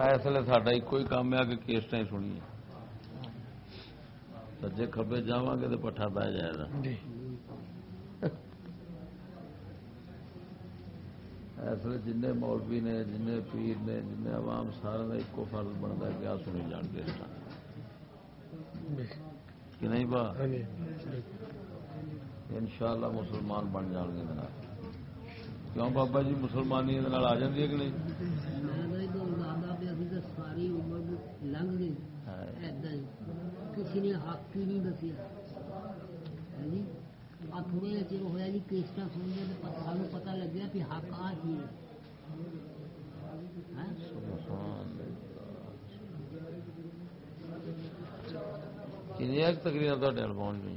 اس لیے ساڈا ایک ہی کام ہے کہ کیسٹا ہی سنیے سجے کبے جا گے تو پٹھا پی جائے گا۔ جی۔ اس لیے جن مولوی نے جن پیر نے جن عوام سارے کا ایک فرض بنتا ہے کہ آ سنی جان کیسٹا کہ نہیں با؟ ہاں جی۔ ان شاء اللہ مسلمان بن جان گے۔ کیوں بابا جی مسلمانی آ جاتی ہے کہ نہیں ساری عمر لنگ گئی ایدا ہی کسی نے حق کی نہیں دسی اور تھوڑے چر ہوا جی کیسٹا سن تو سانو پتا لگ گیا حق آ کی پہنچ گئی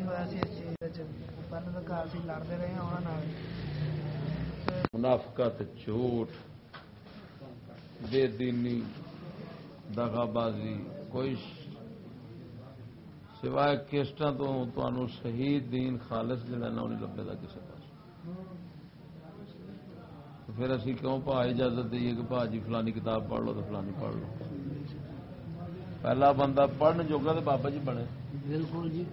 ہوا لڑتے رہے منافقت جھوٹ بے دینی دغا بازی کوئی سوائے کیسٹا تو تمہوں صحیح دین خالص جڑا نا وہ نہیں لبے گا کسی پاس۔ پھر اسی کیوں پا اجازت دئیے کہ پا جی فلانی کتاب پڑھ لو تو فلانی پڑھ لو۔ پہلا بندہ پڑھن جوگا تو بابا جی بنے بالکل جی۔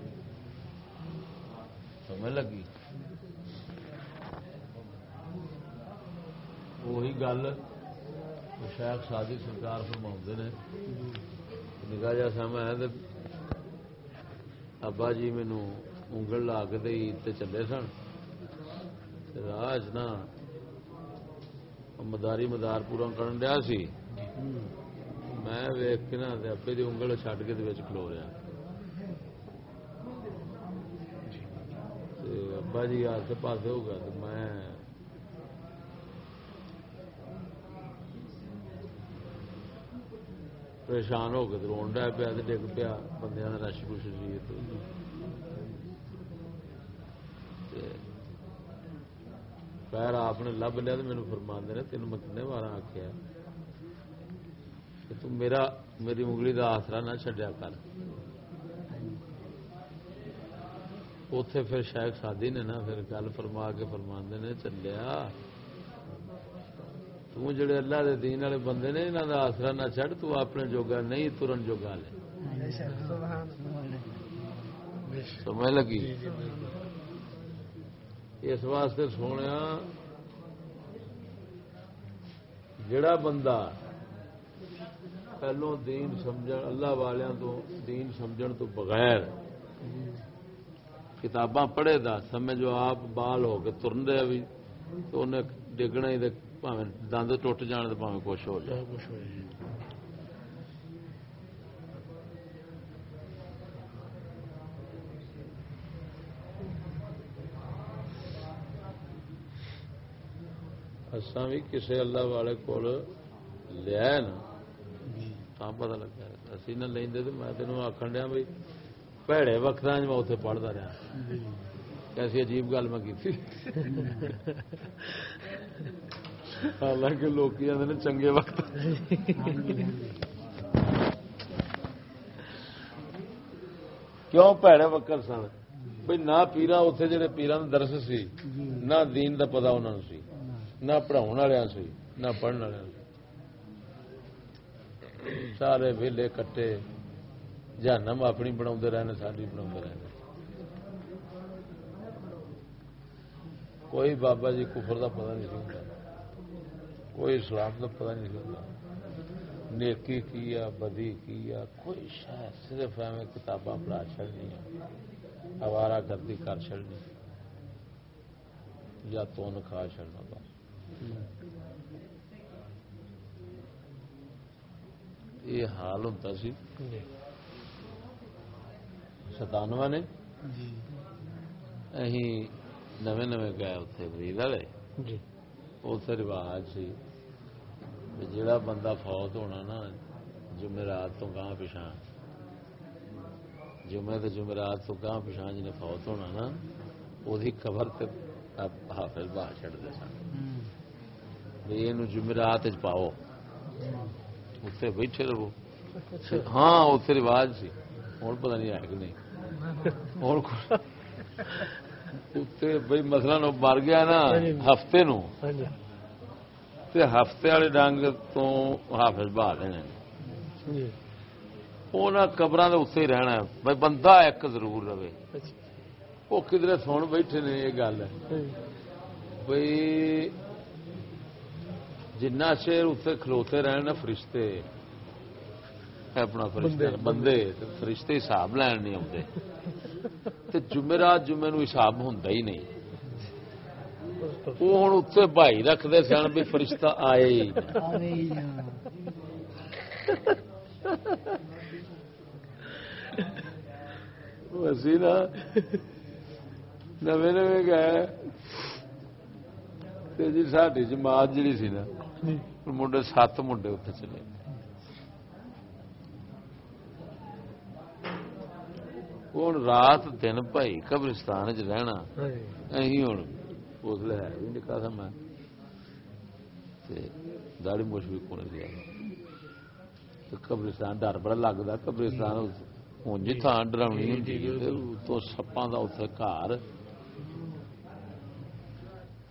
سمجھ لگی؟ وہی گل شیخ سادی سرکار فرما نے، نگاہ جا سما ہے ابا جی مینو انگل لا کے تے چلے سن۔ تے راہ چ نا مداری مدار پورا کرن دیا سی۔ میں ویخ کے نا تے ابے دی انگل چھڈ کے تے کھلو رہا ابا جی آسے پاسے ہو گیا تو میں پریشان ہو کے رو ڈیا پیا تو ڈگ پیا بندے کا رش کش سی پیر آپ نے لب لیا تو مینو فرما نے تین میں کن بار آخیا کہ تم میرا، میری انگلی کا آسرا نہ چڈیا کر۔ اتے پھر شاید سادی نے نا پھر گل فرما کے فرما نے، چلیا۔ تو جڑے اللہ دے دین والے بندے نے انہوں کا آسرا نہ چڑھ تو اپنے جوگا نہیں، ترن جوگا لے۔ سمجھ لگی؟ اس واسطے سونے جڑا بندہ پہلو دین سمجھ اللہ والوں تو دین سمجھن تو بغیر کتاباں پڑھے دا، سمجھو آپ بال ہو کے ترن دے بھی تو انہیں ڈگنا ہی دند ٹوٹ جان تو پاویں کچھ ہو جائے اساں بھی کسے اللہ والے کول لیا نا تا پتا لگا اسی نہ لیندے تو میں تینوں آخن دیا بھائی پیڑے وقت میں اتنے پڑھتا رہا کیسی عجیب گل میں کی حالانکہ لوگ آتے ہیں چنگے وقت کیوں پیڑے وکر سن؟ بھائی نہ پیرا اتنے جڑے پیران درس سی، نہ دین دا پتا انہوں سی، نہ پڑھاؤ والے سی، نہ پڑھنے والے سارے ویلے کٹے، جہنم اپنی بنا رہے ساری بنا رہے کوئی بابا جی کفر دا پتہ نہیں سی ہوتا کوئی اسلام دا پتہ نہیں ہوتا نیکی کی ہے بدی کی ہے کوئی شاید صرف ایویں کتاباں پڑھا چڑنی اوارا گردی کر چڑنی یا تون کھا چڑنا بس یہ حال ہوتا سی۔ جی۔ ستانوا نے۔ جی۔ اہی نویں نویں گئے اتنے مریض والے۔ جی۔ اتنے رواج سی۔ جڑا بندہ فوت ہونا نا جمعرات تو گاہ پچھا جمعے تو جمعرات تو گاہ پچھا جن فوت ہونا نا وہی قبر تے حافظ باہ چڑھتے سن بھی یہ جمعرات پاؤ اتنے بیٹھے رہو ہاں اتنے رواج سی ہوں پتہ نہیں ہے کہ نہیں اتنے بھائی مسئلہ مر گیا نا ہفتے نو تے ہفتے والے ڈنگ تو حافظ بہا دینے انہاں قبراں دے ہی رہنا بھائی بندہ ایک ضرور رہے۔ وہ کدھر سن بیٹھے نے یہ گل ہے۔ بھائی جنا چیر اتنے کھلوتے رہن فرشتے۔ اپنا فرشتے بندے۔ فرشتے حساب لین نہیں آتے جمعرات جمعے نو حساب ہوں ہی نہیں۔ وہ ہوں اتنے بھائی رکھتے سن بھی فرشتہ آئے نا نویں نویں گئے۔ جی ساری جماعت جڑی سی نا منڈے سات منڈے اتنے چلے۔ ہوں رات دن بھائی قبرستان چ رہنا۔ ہاں جی۔ اہ ہوں اس لیے ہے بھی نکا تھا میں داڑی موش بھی کون گیا قبرستان ڈر بڑا لگتا قبرستان ہوں تھان ڈراؤنی تو سپاں کا اتنے گھر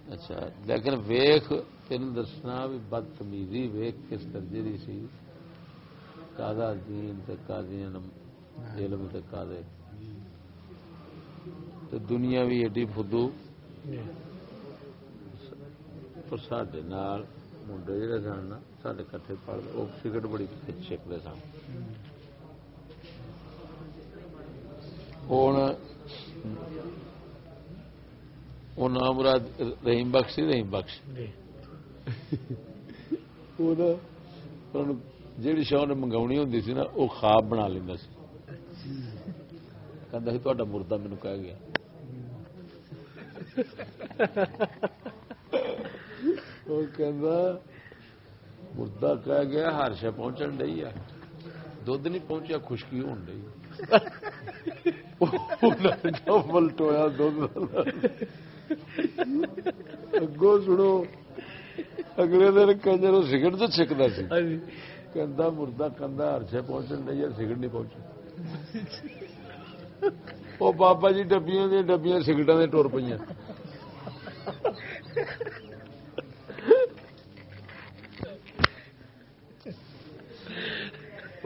اچھا لیکن ویخ تین دسنا بھی بدتمیزی ویخ کس درجے کی سی کادا دین تے کادی علم تے کادے تے دنیا بھی ایڈی فدو تو سڈے منڈے جڑے سن نا سارے کٹھے پڑھتے وہ سگریٹ بڑی چکتے سن نام مراد رحیم بخش رحیم بخش جیڑی شاہ نے منگاونی ہوندی سی نا وہ خواب بنا لینا سر تا مردہ مینوں کہہ گیا وہ کہندا مردہ کہہ گیا ہر شے پہنچن ڈئی ہے۔ دودھ نہیں پہنچیا خشکی ہون ڈئی۔ پلٹویا دھد سنو اگلے دن کنجر سگٹ تو چھکتا سی۔ ہاں جی۔ کہندا مردہ کہندا ہر شے پہنچن ڈی ہے سگٹ نہیں پہنچی۔ وہ بابا جی ڈبیاں ڈبیاں سگٹاں ٹر پہ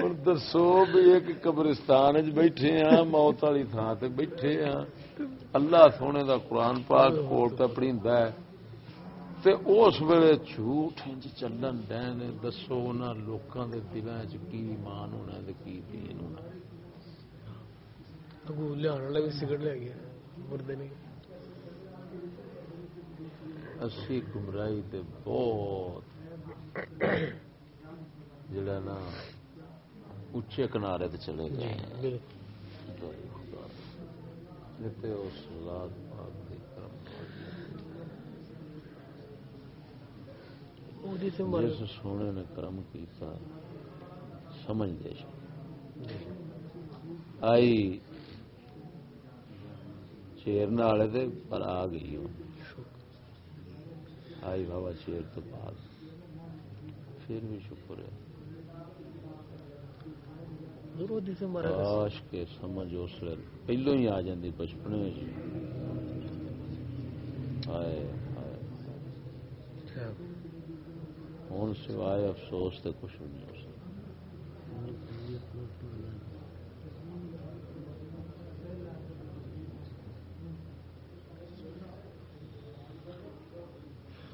ہوں دسو بھی ایک قبرستان بیٹھے ہاں موت والی تھان سے بیٹھے ہاں اللہ سونے دا قرآن پاک کول پڑھیندا ہے تے اس ویلے جھوٹ چلن ڈین دسو انہاں لوکاں دے دلاں وچ کی ہونا کی دین ہونا گیا مردے نے اسی گمراہی بہت جڑا نا اچے کنارے چلے گئے جس سونے نے کرم کیتا سمجھ دے۔ آئی۔ چیر والے تے پر آ گئی ہوں آئی بابا چیر تو بعد پھر بھی شکر ہے۔ کاش کے سمجھ اس پہلو ہی آ جاندی بچپنے ہوں سوائے افسوس تے کچھ نہیں ہو سکتا۔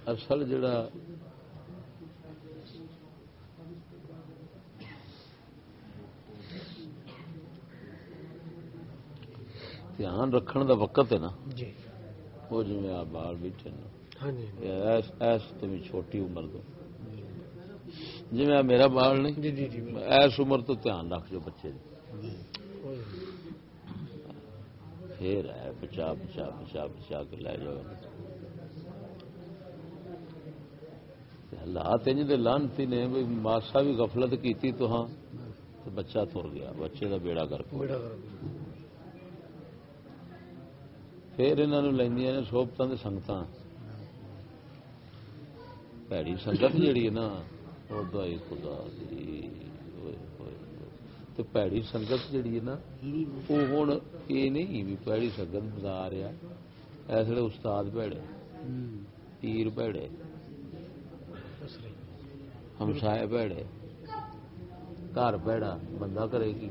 اصل جڑا دھیان رکھن دا وقت ہے نا۔ وہ جی آپ باہر بیٹھے نا ایس تو چھوٹی عمر دو۔ جی میرا بال نہیں۔ ایس عمر تو دھیان رکھ جو بچے پھر ہے بچا بچا بچا بچا کے لے جاؤ۔ حالات انج دے لانتی نے بھئی ماسا بھی غفلت کیتی تو ہاں بچہ تر گیا بچے کا بیڑا کر کے پھر انہوں نے لیندیاں نے سوبتاں دے سنگتاں پیڑی سنگت جیڑی نا او دعائی خدا دی پیڑی سنگت جیڑی ہے نا او ہن اے نہیں بھی پیڑی سنگت بازار ہے اس استاد بھڑے پیر بھڑے ہمسائے بھڑے گھر بھڑا بندہ کرے گی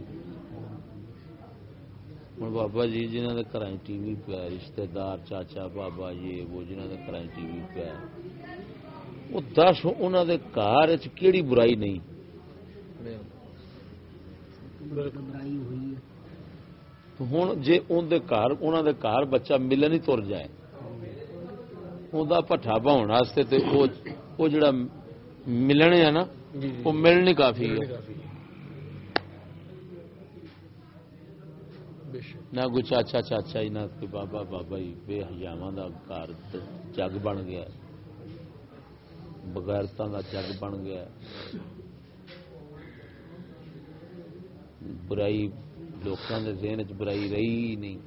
ہوں بابا جی جنہ کے گھر ٹی وی پیا رشتے دار چاچا بابا جی وہ جنہ کے گھر ٹی وی پیا وہ دس انہوں کے گھر کیڑی برائی نہیں ہوں جی انہوں گھر بچہ ملن ہی تر جائے انہیں پٹھا بہن واسطے وہ جڑا ملنے ہے نا وہ ملنے کافی ہے نہ کوئی چاچا چاچا ہی نہ بابا بابا ہی۔ بے حیاواں دا کار جگ بن گیا۔ بغیرتا دا جگ بن گیا۔ برائی لوکاں دے ذہن وچ برائی رہی نہیں۔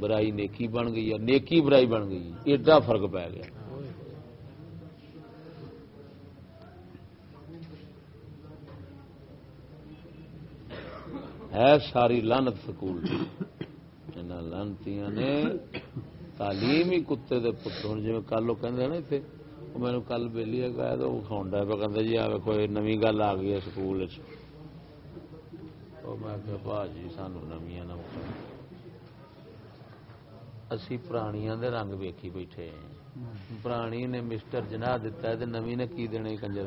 برائی نیکی بن گئی ہے نیکی برائی بن گئی، ایڈا فرق پی گیا۔ ہے ساری لانت سکول لانتی نے تعلیم ہی کتے دے پتر ہوں جی کل وہ کہتے نا اتنے مینو کل بہلی گیا تو وہ کھاؤں ڈا پہ کہ جی آ ویکو نمی گل آ گئی ہے سکول میں کہ با جی سانو نمیا نہ اسی پرانیاں دے رنگ ویکھی بیٹھے ہیں۔ پرانی نے مسٹر جناح دتا ہے، تے نمی نے کی دینے کنجر؟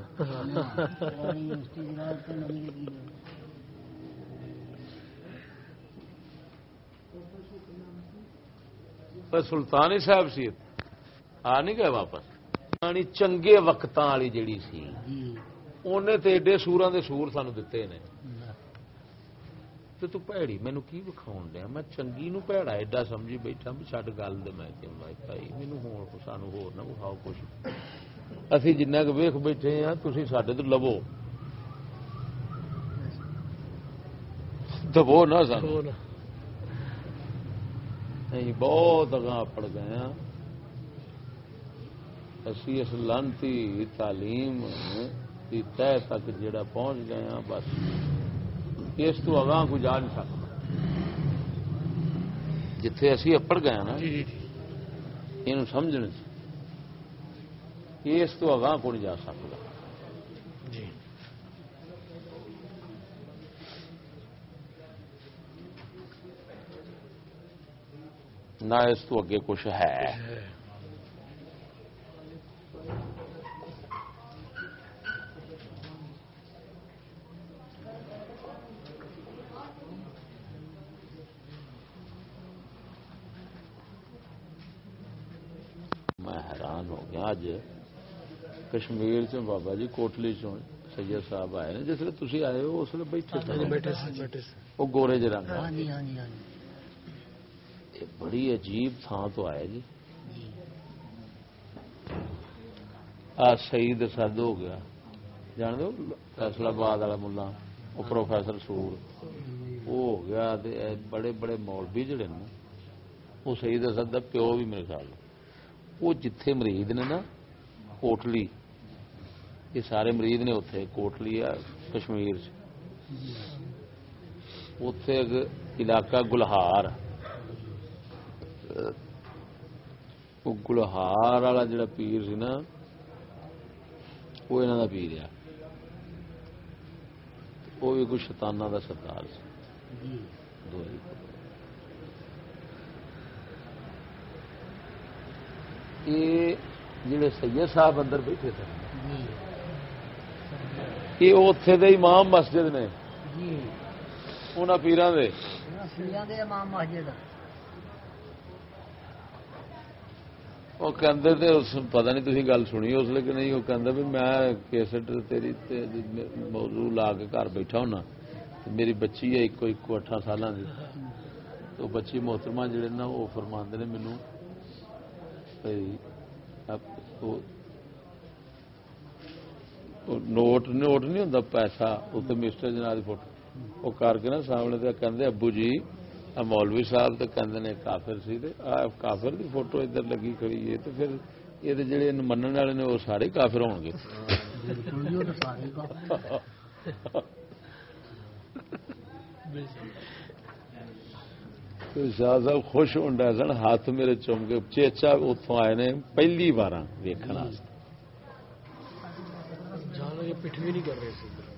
پر سلطان صاحب سی۔ آ نہیں گئے واپس۔ پانی چنگے وقت والی جڑی سی۔ اونے تے ایڈے سوراں دے سور سانو دتے نے۔ تو پیڑی مینوں کی وکھاون دیا؟ میں چنگی نو پیڑا ایڈا سمجھی بیٹھا بھی چھڈ گل دے۔ میں کہ میں بھائی مینوں ہور سانو ہور نہ وکھاؤ کچھ۔ اسی جنہ کہ بیٹھے ہاں تھی ساڈے تو لبو۔ ہاں۔ دبو نہ سانو۔ نہیں بہت اگاں پڑ گئے ہیں۔ اسی اس لانتی تعلیم کی تہ تک جڑا پہنچ گئے ہیں بس اس تو اگاں کو جا نہیں سکتا۔ جتھے اسی اپڑ گئے نا جی، جی، جی۔ یہ سمجھنے اس تو اگاں کو نہیں جا سکتا۔ جی۔ نہ اس تو اگے کچھ ہے۔ میں حیران ہو گیا اج کشمیر سے بابا جی کوٹلی چ سید صاحب آئے نا جس ویل تھی آئے ہو اس لیے بیٹھے وہ گورے جی رنگ بڑی عجیب تھان تو آئے جی آ سعید سرد ہو گیا۔ جان دو فیصلہ آباد والا ملا؟ وہ پروفیسر سور وہ ہو گیا بڑے بڑے مولوی جڑے نا وہ سعید اسد کا پیو بھی میرے خیال وہ جتھے مرید نے نا، کوٹلی۔ یہ سارے مرید نے اتے کوٹلی ہے، کشمیر اتے علاقہ گلہار۔ وہ گلہار والا جڑا پیر سی نا وہ انہوں کا پیر آ وہ بھی کوئی شتانہ کا سردار سی یہ جڑے سید صاحب اندر بیٹھے تھے یہ اتے دے امام مسجد نے انہوں پیران دے مسجد وہ کہندے تے اس پتہ نہیں تسی گل سنی اس لیے کہ نہیں وہ کہندا بھی میں کیسٹ تیری موضوع لا کے گھر بیٹھا ہونا میری بچی ہے ایکو ایکو 8 سالاں تو بچی محترمہ جڑے نا وہ فرماندے نے مینوں نوٹ نوٹ نہیں ہوں پیسہ اوتے مسٹر جناب فوٹو وہ کر کے نا سامنے ابو جی مولوی صاحب تو کہندے نے کافر سی کافر دی فوٹو ادھر لگی کھڑی ہے تے پھر یہ جڑے اینو والے نے او سارے کافر ہون گے۔ شاہ صاحب خوش ہوندا سن، ہاتھ میرے چم کے چیچا اوتھوں آئے نے پہلی بار ویکھن پٹھوی نہیں کر رہے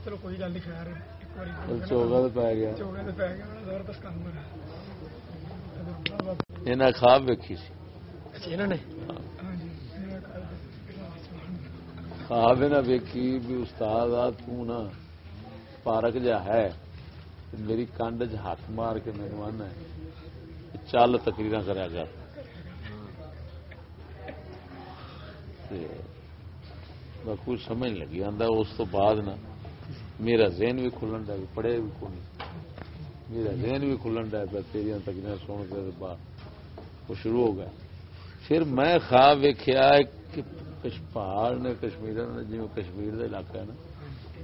چلو کوئی گل نہیں خیر خواب ویکھی سی۔ اچھا خواب نہ ویکھی بھی استاد آ تو نا پارک جا ہے۔ میری کنڈ چ ہاتھ مار کے مینو آنا ہے چل تقریر کرا کر میں کچھ سمجھ لگی آندا اس تو بعد نا میرا ذہن بھی کھلن ڈا پڑھے بھی کون میرا ذہن بھی کھلن ڈا پیا تیریاں تقریر سن کے بعد وہ شروع ہو گیا پھر میں خواب ویکیا کہ پہاڑ نے کشمیر نے جی کشمیر کا علاقہ ہے نا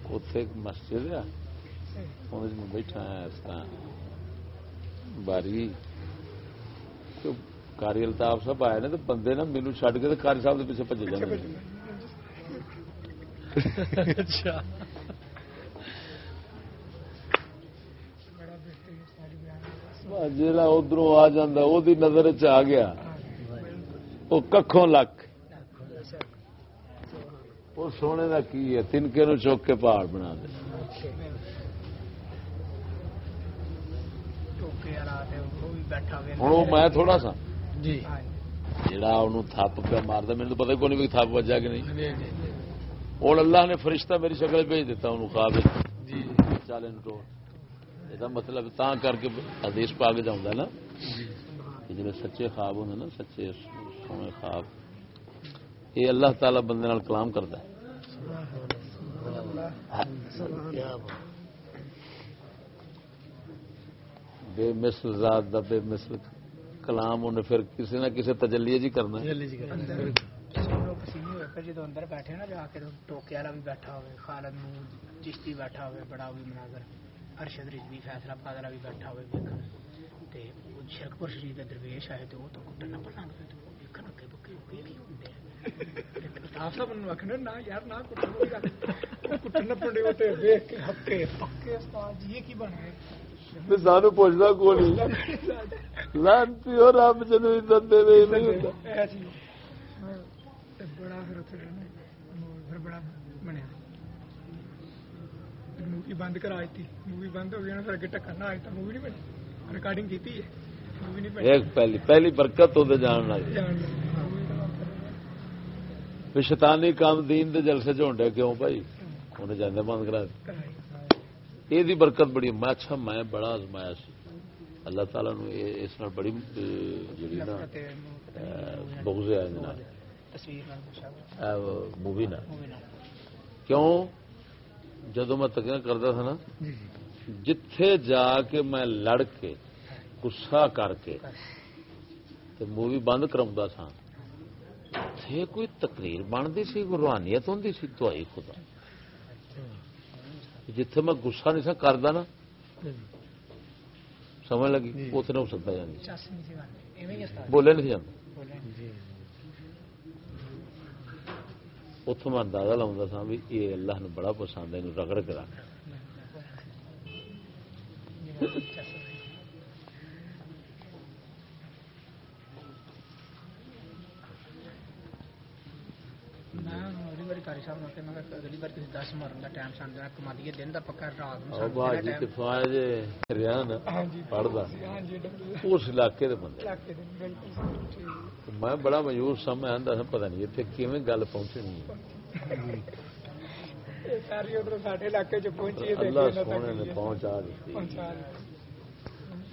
اتے مسجد ہے میں بیٹھا اس طرح باری کاری الطاف صاحب آئے نے تو بندے نا مینو چڈ کے کاری صاحب کے پیچھے بجے جاتے اچھا۔ جا ادھر آ جا نظر چ آ گیا۔ وہ ککھوں لک۔ وہ سونے کا کی ہے تنکے نو چوک کے پہاڑ بنا دے ٹوکے والا تے وہ بھی بیٹھا ہوئے ہوں میں تھوڑا سا جی جڑا انہوں تھپ پہ مارتا میرے تو پتا کوئی نہیں تھپ وجا کہ نہیں اور اللہ نے فرشتہ میری شکل بھیج دیتا انہوں خواب یہ مطلب تا کر کے حدیث پا کے جاؤں نا جی سچے خواب ہونے نا سچے سونے خواب یہ اللہ تعالی بندے کلام کرتا ہے بے مثل ذات دا بے مثل کلام انہیں پھر کسی نہ کسی تجلی جی کرنا ہے۔ جی جدو اندر بیٹھے نا جا کے ٹوکے والا بھی بیٹھا ہوئے خالد نور چشتی بیٹھا ہوئے بڑا بھی مناظر ارشد رضوی فیصلہ آباد والا بھی بیٹھا ہوئے ویکھن تے وہ شرکپور شریف دے درویش آئے تے وہ تو کٹن نہ پڑھنا تے وہ ویکھن اگے بکے ہوئے کی ہوندے۔ آپ سب نو آخنا نہ یار نہ کٹن کوئی گل۔ کٹن نہ پڑے وہ تے ویکھ کے ہکے پکے استاد جی یہ کی بن گئے سانو پوچھتا کون لانتی ہو رب جنو دے نہیں ہوتا۔ ایسی تے بڑا پھر اتنے رہنا پھر بڑا بنیا۔ مووی بند کرائی تھی۔ مووی بند ہو گئی نا پھر اگے ٹکر نہ آئی تو مووی نہیں بنی۔ ریکارڈنگ کی ہے۔ مووی نہیں بنی۔ ایک پہلی پہلی برکت ہوتے جان لگ۔ تو شیطانی کام دین دے جلسے چ کیوں بھائی؟ انہیں جانے بند کرا۔ کرائی۔ یہ دی برکت بڑی میں اچھا میں بڑا آزمایا سی اللہ تعالیٰ نو اس نال بڑی جڑی نا بغض ہے مووی نال کیوں جدو میں تقریر کرتا تھا نا جتھے جا کے میں لڑ کے گسا کر کے تے مووی بند کراؤں سا اتے کوئی تقریر بنتی سی روحانیت ہوں سی دوائی خدا جتھے میں گسا نہیں سا کرتا نا سمجھ لگی اتنے ایویں ہی استاد بولے نہیں جی۔ اتوں میں اندازہ لاؤں سا بھی یہ اللہ نے بڑا پسند ہے یہ رگڑ کے رکھ چس میں اگلی باری کاری صاحب نے کہا میں اگلی بار کسی دس مرن کا ٹائم سن دینا کما دیے دن کا پکا رات میں بڑا مایوس سا میں آندا سا پتہ نہیں اتنے کیویں گل پہنچنی ہے یہ ساری ادھر ساڈے علاقے چ پہنچی ہے تے اللہ اگے نہ سونے نے تک پہنچا دیتی پہنچا دی۔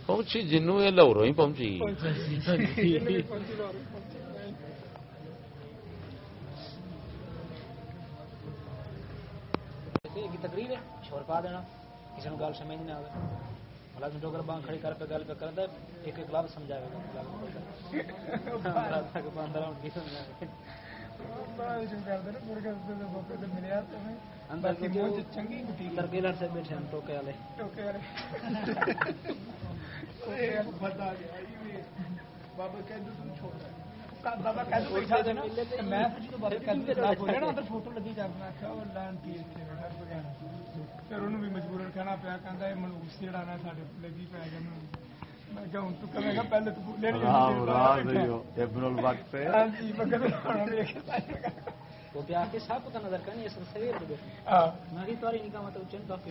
پہنچی جنوں یہ لاہوروں ہی پہنچی پہنچی جنوں بھی پہنچی لاہور پہنچی ایک تقریر ہے شور پا دینا کسی کو گل سمجھ نہ آئے ڈوگر بانگ کھڑی کر پہ گل پہ کرتا ہے ایک ایک لفظ سمجھائے بابا تم ਬਾਬਾ ਕਹਿੰਦਾ ਬੈਠਾ ਸੀ ਨਾ ਤੇ ਮੈਂ ਫਿਰ ਜਦੋਂ ਬਾਬਾ ਕਹਿੰਦਾ ਨਾ ਬੋਲਿਆ ਨਾ ਅੰਦਰ ਫੋਟੋ ਲੱਗੀ ਜਾ ਮੈਂ ਆਖਿਆ ਉਹ ਲਾਂ ਕੀ ਇੱਥੇ ਬੈਠਾ ਬਗਾਣਾ ਫਿਰ ਉਹਨੂੰ ਵੀ ਮਜਬੂਰਨ ਕਹਿਣਾ ਪਿਆ ਕਹਿੰਦਾ ਇਹ ਮਲੂਸ ਜਿਹੜਾ ਨਾ ਸਾਡੇ ਲੱਗੀ ਪੈ ਗਿਆ ਮੈਨੂੰ ਮੈਂ ਕਿਹਾ ਹੁਣ ਤੂੰ ਕਹੇਗਾ ਪਹਿਲੇ ਤੂੰ ਬੋਲਿਆ ਨਹੀਂ ਰਾਮ ਰਾਮ دیو ابن الوقت ਹਾਂਜੀ ਮਗਰ ਹੁਣ ਵੇਖ وہ پہ آ کے صاف پتہ نظر کرنی اس سویر دے ਹਾਂ میں کہ تاری نکاح مت چن کافی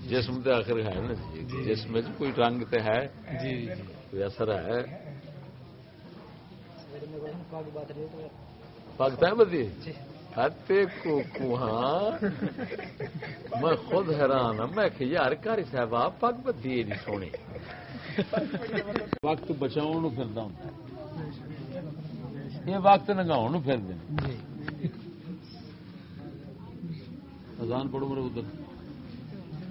جسم تے آخر ہے نا جی جسم میں کوئی رنگ تے ہے؟ جی کوئی اثر ہے؟ تو پاکتا ہے بدی؟ ہاں۔ میں خود حیران ہوں میں کہ یار کاری صاحب آپ پگ بدی نہیں سونی۔ وقت بچاؤ پھردا ہوں یہ وقت لنگاؤ پھر جی. اذان پڑھو میرے ادھر۔